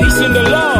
nice in the Lord.